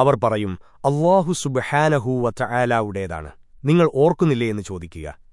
അവർ പറയും അള്ളാഹു സുബഹാനഹൂവ ചായാലാവുടേതാണ് നിങ്ങൾ ഓർക്കുന്നില്ലേ എന്ന് ചോദിക്കുക.